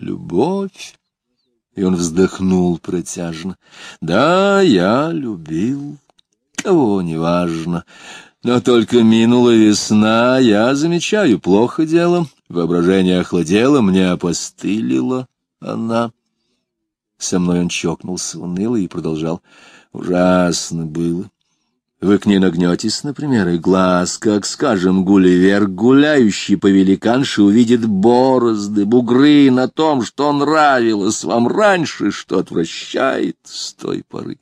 любовь. И он вздохнул протяжно. Да, я любил, кого неважно. Но только минула весна, я замечаю, плохо дело. Воображение охладело, мне опостылила она. Со мной он чокнулся уныло и продолжал. Ужасно было. Вы к ней нагнетесь, например, и глаз, как, скажем, гулливер, гуляющий по великанше, увидит борозды, бугры на том, что нравилось вам раньше, что отвращает с той поры.